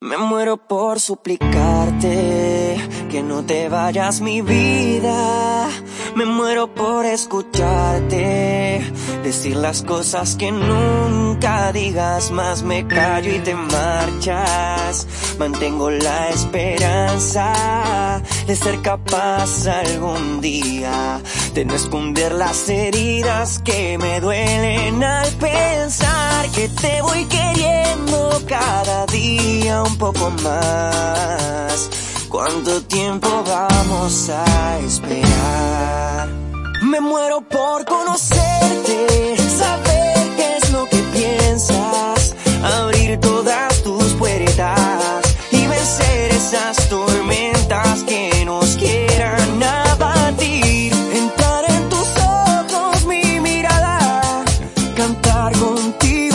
Me muero por suplicarte que no te vayas mi vida. Me muero por escucharte, decir las cosas que nunca digas, más me callo y te marchas. Mantengo la esperanza de ser capaz algún día de no esconder las heridas que me duelen al pensar que te voy poco más. ¿Cuánto tiempo vamos a esperar? Me muero por conocerte, saber qué es lo que piensas, abrir todas tus puertas y vencer esas tormentas que nos quieran abatir. Entrar en tus ojos, mi mirada, cantar contigo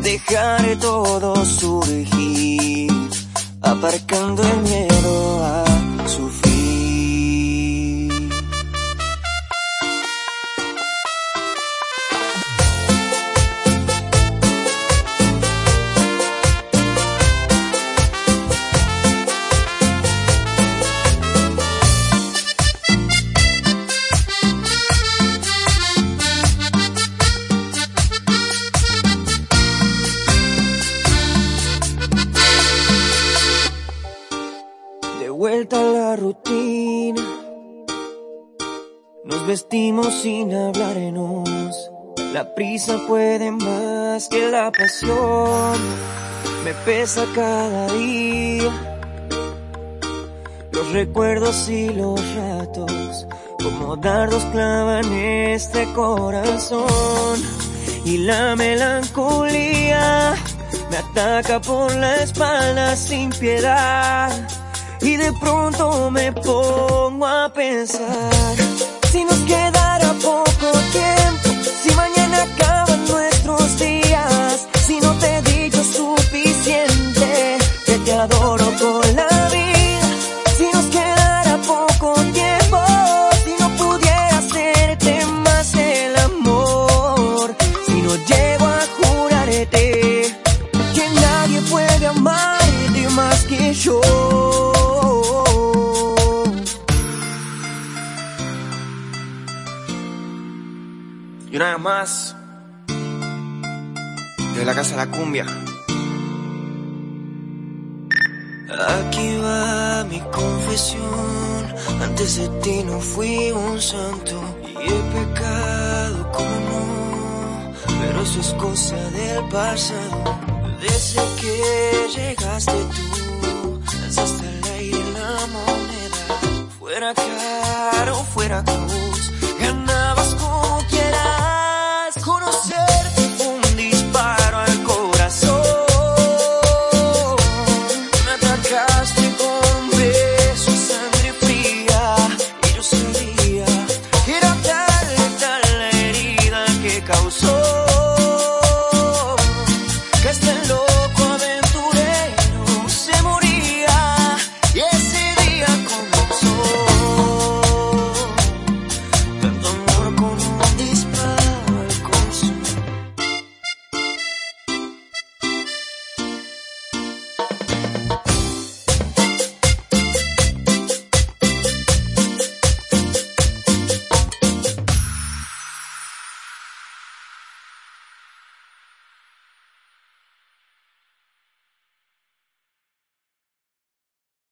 soñar, dejar todo surgir, aparcando el miedo vuelta a la rutina. Nos vestimos sin hablarnos. La prisa puede más que la pasión. Me pesa cada día. Los recuerdos y los ratos. Como dardos clavan este corazón. Y la melancolía me ataca por la espalda sin piedad. Y de pronto me pongo a pensar si nos quedara poco tiempo, Más, de la casa de la cumbia. Aquí va mi confesión, antes de ti no fui un santo y he pecado como pero eso es cosa del pasado. Desde que llegaste tú, lanzaste al aire la moneda, fuera acá